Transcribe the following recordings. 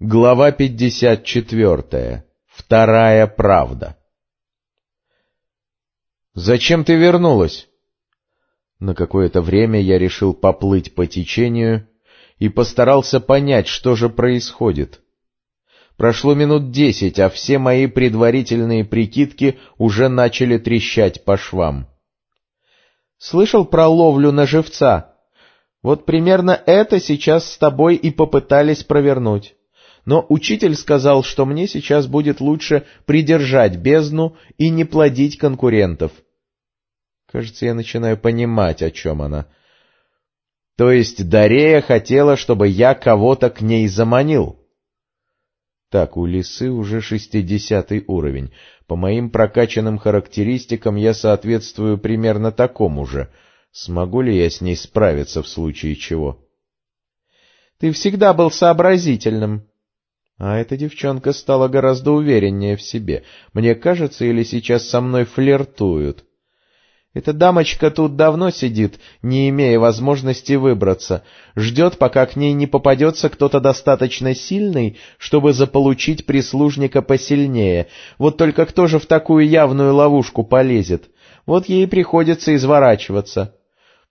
Глава 54. Вторая правда. «Зачем ты вернулась?» На какое-то время я решил поплыть по течению и постарался понять, что же происходит. Прошло минут десять, а все мои предварительные прикидки уже начали трещать по швам. «Слышал про ловлю на живца? Вот примерно это сейчас с тобой и попытались провернуть» но учитель сказал, что мне сейчас будет лучше придержать бездну и не плодить конкурентов. Кажется, я начинаю понимать, о чем она. То есть Дарея хотела, чтобы я кого-то к ней заманил. Так, у лисы уже шестидесятый уровень. По моим прокачанным характеристикам я соответствую примерно такому же. Смогу ли я с ней справиться в случае чего? — Ты всегда был сообразительным, а эта девчонка стала гораздо увереннее в себе. Мне кажется, или сейчас со мной флиртуют. Эта дамочка тут давно сидит, не имея возможности выбраться, ждет, пока к ней не попадется кто-то достаточно сильный, чтобы заполучить прислужника посильнее. Вот только кто же в такую явную ловушку полезет? Вот ей приходится изворачиваться.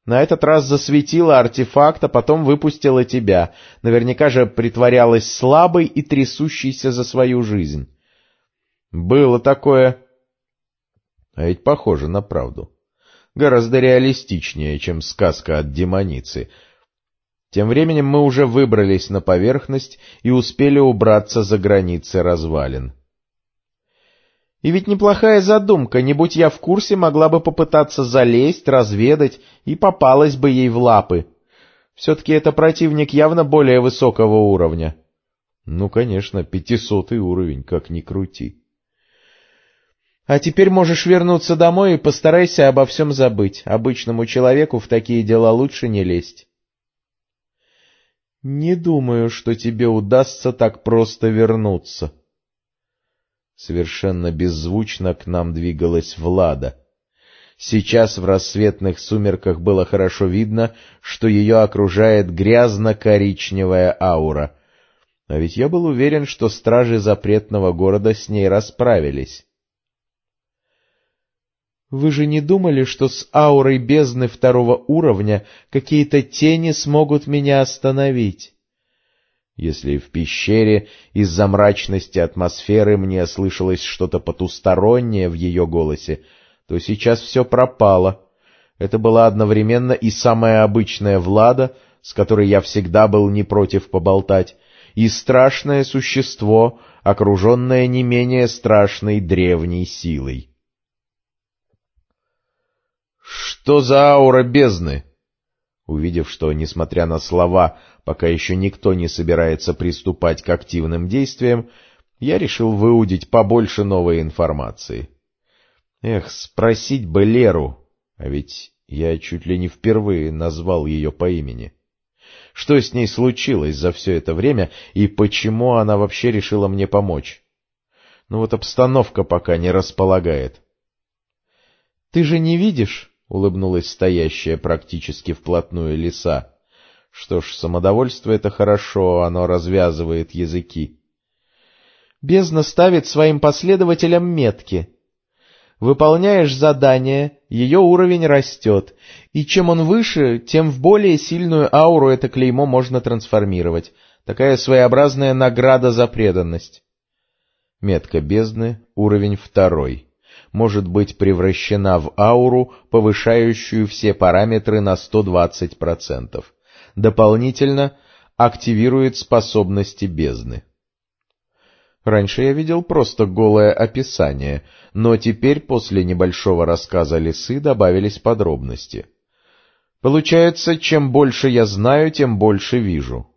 На этот раз засветила артефакт, а потом выпустила тебя. Наверняка же притворялась слабой и трясущейся за свою жизнь. Было такое. А ведь похоже на правду. Гораздо реалистичнее, чем сказка от демоницы. Тем временем мы уже выбрались на поверхность и успели убраться за границы развалин. И ведь неплохая задумка, не будь я в курсе, могла бы попытаться залезть, разведать, и попалась бы ей в лапы. Все-таки это противник явно более высокого уровня. Ну, конечно, пятисотый уровень, как ни крути. А теперь можешь вернуться домой и постарайся обо всем забыть. Обычному человеку в такие дела лучше не лезть. Не думаю, что тебе удастся так просто вернуться. Совершенно беззвучно к нам двигалась Влада. Сейчас в рассветных сумерках было хорошо видно, что ее окружает грязно-коричневая аура. А ведь я был уверен, что стражи запретного города с ней расправились. Вы же не думали, что с аурой бездны второго уровня какие-то тени смогут меня остановить? Если в пещере из-за мрачности атмосферы мне слышалось что-то потустороннее в ее голосе, то сейчас все пропало. Это была одновременно и самая обычная Влада, с которой я всегда был не против поболтать, и страшное существо, окруженное не менее страшной древней силой. «Что за аура бездны?» Увидев, что, несмотря на слова, пока еще никто не собирается приступать к активным действиям, я решил выудить побольше новой информации. Эх, спросить бы Леру, а ведь я чуть ли не впервые назвал ее по имени. Что с ней случилось за все это время и почему она вообще решила мне помочь? Ну вот обстановка пока не располагает. — Ты же не видишь? — улыбнулась стоящая практически вплотную лиса. Что ж, самодовольство — это хорошо, оно развязывает языки. Бездна ставит своим последователям метки. Выполняешь задание, ее уровень растет, и чем он выше, тем в более сильную ауру это клеймо можно трансформировать. Такая своеобразная награда за преданность. Метка бездны, уровень второй. Может быть превращена в ауру, повышающую все параметры на 120% дополнительно активирует способности бездны. Раньше я видел просто голое описание, но теперь после небольшого рассказа лисы добавились подробности. Получается, чем больше я знаю, тем больше вижу.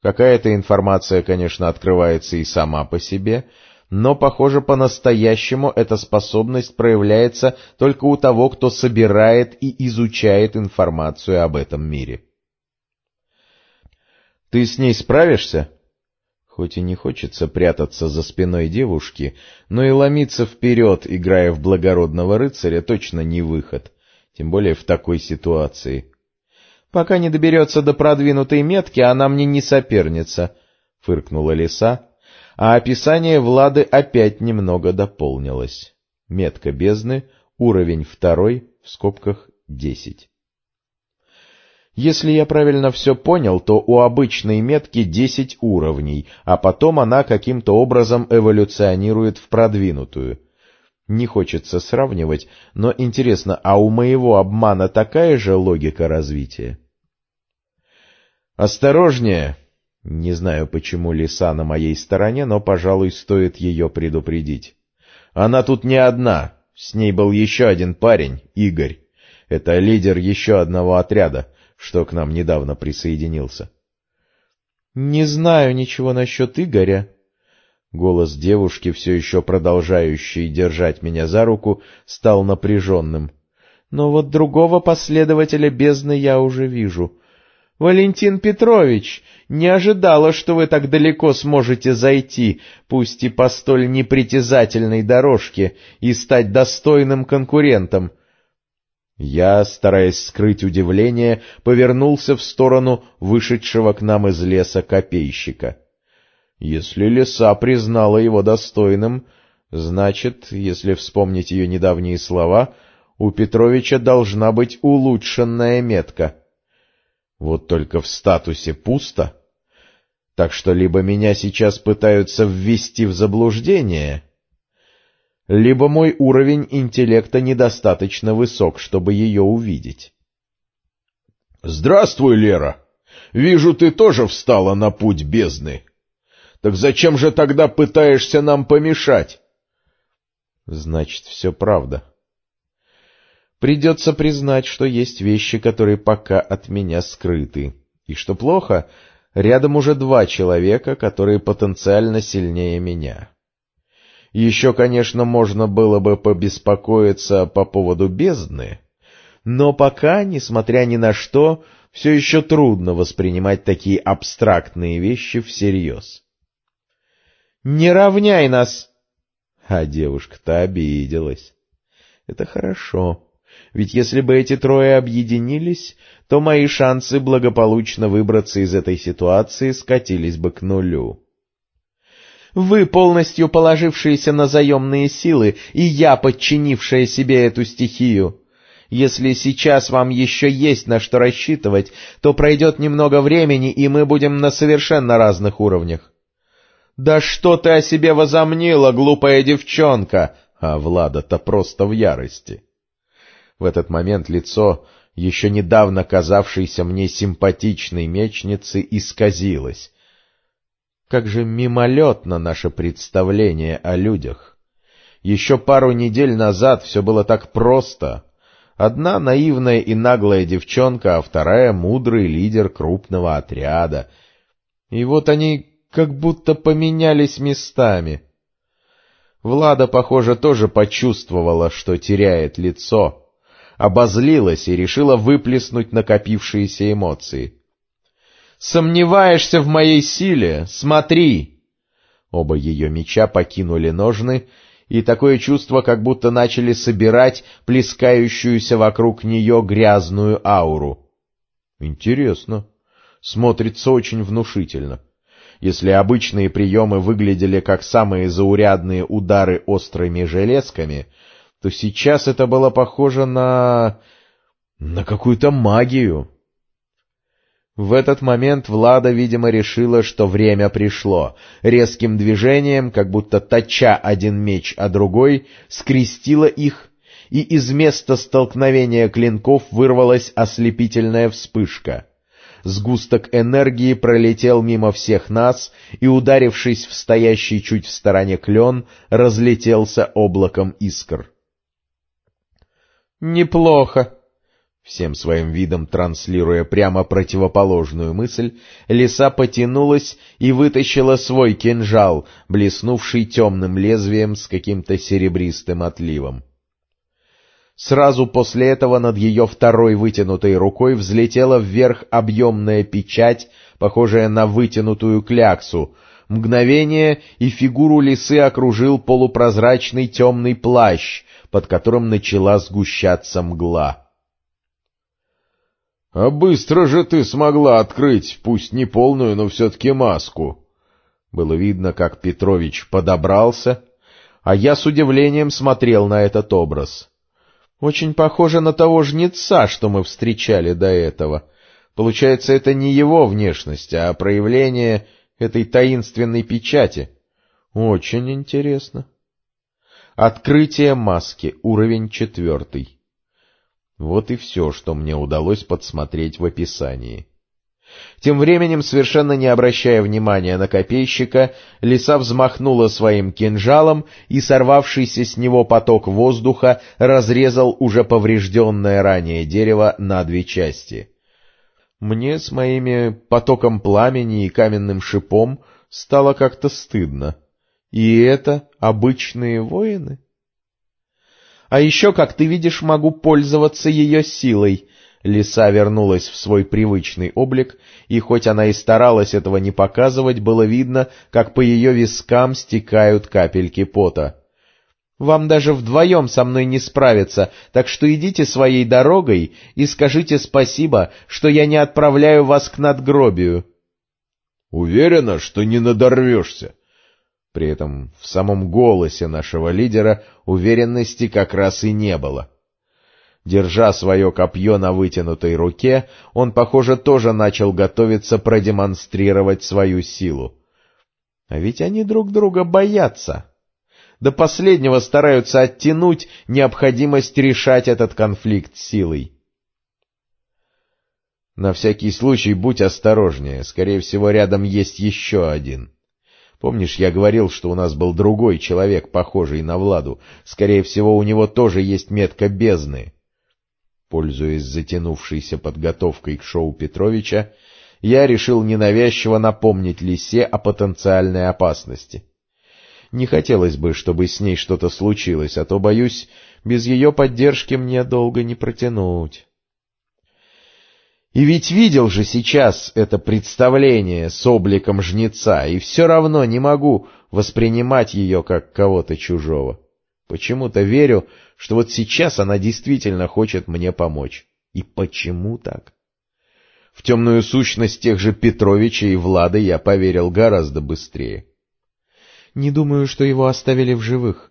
Какая-то информация, конечно, открывается и сама по себе, но, похоже, по-настоящему эта способность проявляется только у того, кто собирает и изучает информацию об этом мире. Ты с ней справишься? Хоть и не хочется прятаться за спиной девушки, но и ломиться вперед, играя в благородного рыцаря, точно не выход, тем более в такой ситуации. Пока не доберется до продвинутой метки, она мне не соперница. — фыркнула лиса, а описание Влады опять немного дополнилось. Метка бездны, уровень второй, в скобках десять. Если я правильно все понял, то у обычной метки десять уровней, а потом она каким-то образом эволюционирует в продвинутую. Не хочется сравнивать, но интересно, а у моего обмана такая же логика развития? «Осторожнее!» Не знаю, почему лиса на моей стороне, но, пожалуй, стоит ее предупредить. Она тут не одна, с ней был еще один парень, Игорь. Это лидер еще одного отряда, что к нам недавно присоединился. — Не знаю ничего насчет Игоря. Голос девушки, все еще продолжающей держать меня за руку, стал напряженным. Но вот другого последователя бездны я уже вижу. Валентин Петрович, не ожидала, что вы так далеко сможете зайти, пусть и по столь непритязательной дорожке, и стать достойным конкурентом. Я, стараясь скрыть удивление, повернулся в сторону вышедшего к нам из леса копейщика. Если лиса признала его достойным, значит, если вспомнить ее недавние слова, у Петровича должна быть улучшенная метка — вот только в статусе пусто. Так что либо меня сейчас пытаются ввести в заблуждение, либо мой уровень интеллекта недостаточно высок, чтобы ее увидеть. — Здравствуй, Лера! Вижу, ты тоже встала на путь бездны. Так зачем же тогда пытаешься нам помешать? — Значит, все правда. Придется признать, что есть вещи, которые пока от меня скрыты. И что плохо, рядом уже два человека, которые потенциально сильнее меня. Еще, конечно, можно было бы побеспокоиться по поводу бездны, но пока, несмотря ни на что, все еще трудно воспринимать такие абстрактные вещи всерьез. «Не равняй нас!» А девушка-то обиделась. «Это хорошо». Ведь если бы эти трое объединились, то мои шансы благополучно выбраться из этой ситуации скатились бы к нулю. Вы, полностью положившиеся на заемные силы, и я, подчинившая себе эту стихию. Если сейчас вам еще есть на что рассчитывать, то пройдет немного времени, и мы будем на совершенно разных уровнях. «Да что ты о себе возомнила, глупая девчонка!» А Влада-то просто в ярости. В этот момент лицо, еще недавно казавшейся мне симпатичной мечницы, исказилось. Как же мимолетно наше представление о людях! Еще пару недель назад все было так просто. Одна наивная и наглая девчонка, а вторая — мудрый лидер крупного отряда. И вот они как будто поменялись местами. Влада, похоже, тоже почувствовала, что теряет лицо — обозлилась и решила выплеснуть накопившиеся эмоции. «Сомневаешься в моей силе? Смотри!» Оба ее меча покинули ножны, и такое чувство, как будто начали собирать плескающуюся вокруг нее грязную ауру. Интересно. Смотрится очень внушительно. Если обычные приемы выглядели как самые заурядные удары острыми железками — то сейчас это было похоже на... на какую-то магию. В этот момент Влада, видимо, решила, что время пришло. Резким движением, как будто точа один меч, а другой, скрестила их, и из места столкновения клинков вырвалась ослепительная вспышка. Сгусток энергии пролетел мимо всех нас и, ударившись в стоящий чуть в стороне клен, разлетелся облаком искр. «Неплохо». Всем своим видом транслируя прямо противоположную мысль, лиса потянулась и вытащила свой кинжал, блеснувший темным лезвием с каким-то серебристым отливом. Сразу после этого над ее второй вытянутой рукой взлетела вверх объемная печать, похожая на вытянутую кляксу. Мгновение, и фигуру лисы окружил полупрозрачный темный плащ, под которым начала сгущаться мгла. — А быстро же ты смогла открыть, пусть не полную, но все-таки маску! Было видно, как Петрович подобрался, а я с удивлением смотрел на этот образ. Очень похоже на того жнеца, что мы встречали до этого. Получается, это не его внешность, а проявление этой таинственной печати. Очень интересно. Открытие маски, уровень четвертый. Вот и все, что мне удалось подсмотреть в описании. Тем временем, совершенно не обращая внимания на копейщика, лиса взмахнула своим кинжалом, и сорвавшийся с него поток воздуха разрезал уже поврежденное ранее дерево на две части. Мне с моими потоком пламени и каменным шипом стало как-то стыдно. И это обычные воины? А еще, как ты видишь, могу пользоваться ее силой. Лиса вернулась в свой привычный облик, и хоть она и старалась этого не показывать, было видно, как по ее вискам стекают капельки пота. Вам даже вдвоем со мной не справиться, так что идите своей дорогой и скажите спасибо, что я не отправляю вас к надгробию. — Уверена, что не надорвешься? При этом в самом голосе нашего лидера уверенности как раз и не было. Держа свое копье на вытянутой руке, он, похоже, тоже начал готовиться продемонстрировать свою силу. А ведь они друг друга боятся до последнего стараются оттянуть необходимость решать этот конфликт силой. На всякий случай будь осторожнее, скорее всего, рядом есть еще один. Помнишь, я говорил, что у нас был другой человек, похожий на Владу? Скорее всего, у него тоже есть метка бездны. Пользуясь затянувшейся подготовкой к шоу Петровича, я решил ненавязчиво напомнить Лисе о потенциальной опасности. Не хотелось бы, чтобы с ней что-то случилось, а то, боюсь, без ее поддержки мне долго не протянуть. И ведь видел же сейчас это представление с обликом жнеца, и все равно не могу воспринимать ее как кого-то чужого. Почему-то верю, что вот сейчас она действительно хочет мне помочь. И почему так? В темную сущность тех же Петровича и Влада я поверил гораздо быстрее. Не думаю, что его оставили в живых.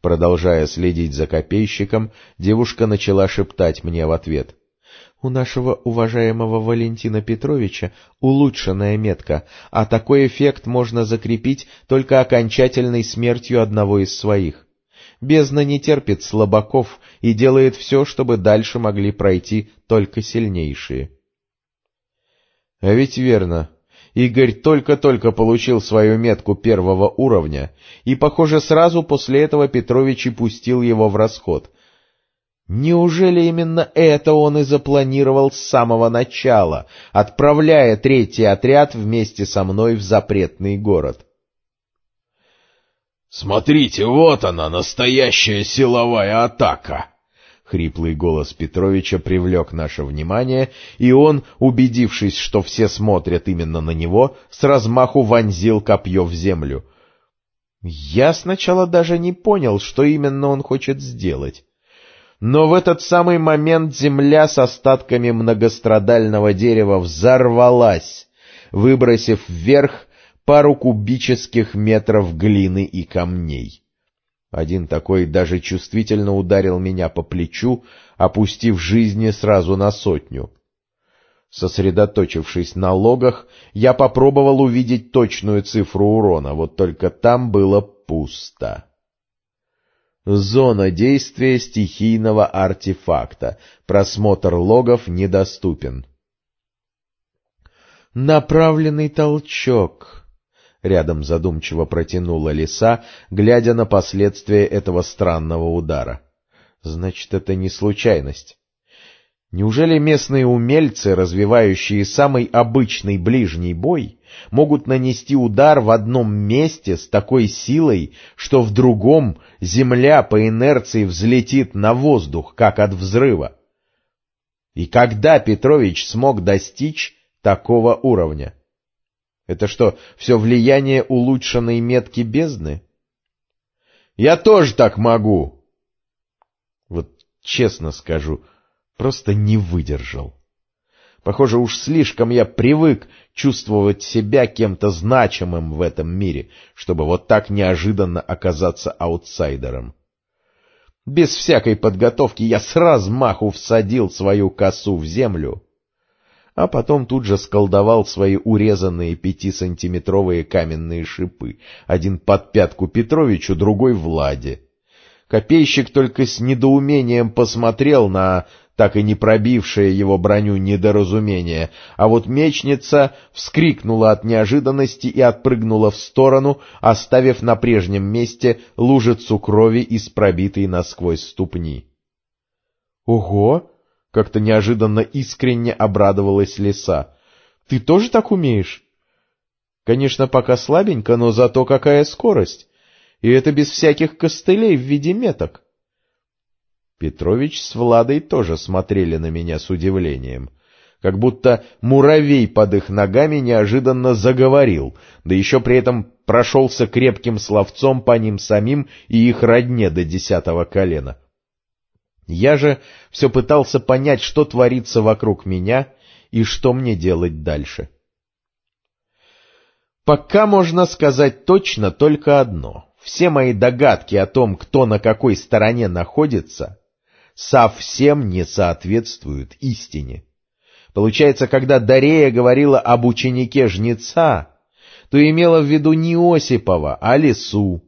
Продолжая следить за копейщиком, девушка начала шептать мне в ответ. У нашего уважаемого Валентина Петровича улучшенная метка, а такой эффект можно закрепить только окончательной смертью одного из своих. Бездна не терпит слабаков и делает все, чтобы дальше могли пройти только сильнейшие. — А ведь верно, Игорь только-только получил свою метку первого уровня, и, похоже, сразу после этого Петрович и пустил его в расход. Неужели именно это он и запланировал с самого начала, отправляя третий отряд вместе со мной в запретный город? «Смотрите, вот она, настоящая силовая атака!» Хриплый голос Петровича привлек наше внимание, и он, убедившись, что все смотрят именно на него, с размаху вонзил копье в землю. Я сначала даже не понял, что именно он хочет сделать. Но в этот самый момент земля с остатками многострадального дерева взорвалась, выбросив вверх пару кубических метров глины и камней. Один такой даже чувствительно ударил меня по плечу, опустив жизни сразу на сотню. Сосредоточившись на логах, я попробовал увидеть точную цифру урона, вот только там было пусто. Зона действия стихийного артефакта. Просмотр логов недоступен. Направленный толчок. Рядом задумчиво протянула лиса, глядя на последствия этого странного удара. Значит, это не случайность. Неужели местные умельцы, развивающие самый обычный ближний бой, могут нанести удар в одном месте с такой силой, что в другом земля по инерции взлетит на воздух, как от взрыва? И когда Петрович смог достичь такого уровня? Это что, все влияние улучшенной метки бездны? Я тоже так могу. Вот честно скажу, просто не выдержал. Похоже, уж слишком я привык чувствовать себя кем-то значимым в этом мире, чтобы вот так неожиданно оказаться аутсайдером. Без всякой подготовки я с размаху всадил свою косу в землю, а потом тут же сколдовал свои урезанные пятисантиметровые каменные шипы, один под пятку Петровичу, другой Владе. Копейщик только с недоумением посмотрел на так и не пробившее его броню недоразумение, а вот мечница вскрикнула от неожиданности и отпрыгнула в сторону, оставив на прежнем месте лужицу крови из пробитой насквозь ступни. — Ого! — как-то неожиданно искренне обрадовалась лиса. — Ты тоже так умеешь? — Конечно, пока слабенько, но зато какая скорость! И это без всяких костылей в виде меток. Петрович с Владой тоже смотрели на меня с удивлением, как будто муравей под их ногами неожиданно заговорил, да еще при этом прошелся крепким словцом по ним самим и их родне до десятого колена. Я же все пытался понять, что творится вокруг меня и что мне делать дальше. Пока можно сказать точно только одно. Все мои догадки о том, кто на какой стороне находится, совсем не соответствуют истине. Получается, когда Дарея говорила об ученике жнеца, то имела в виду не Осипова, а Лису.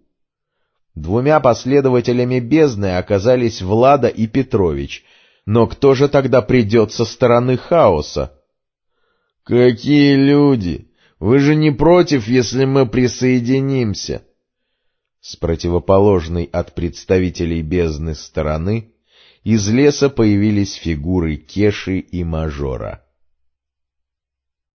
Двумя последователями бездны оказались Влада и Петрович, но кто же тогда придет со стороны хаоса? — Какие люди! Вы же не против, если мы присоединимся? С противоположной от представителей бездны стороны из леса появились фигуры Кеши и Мажора.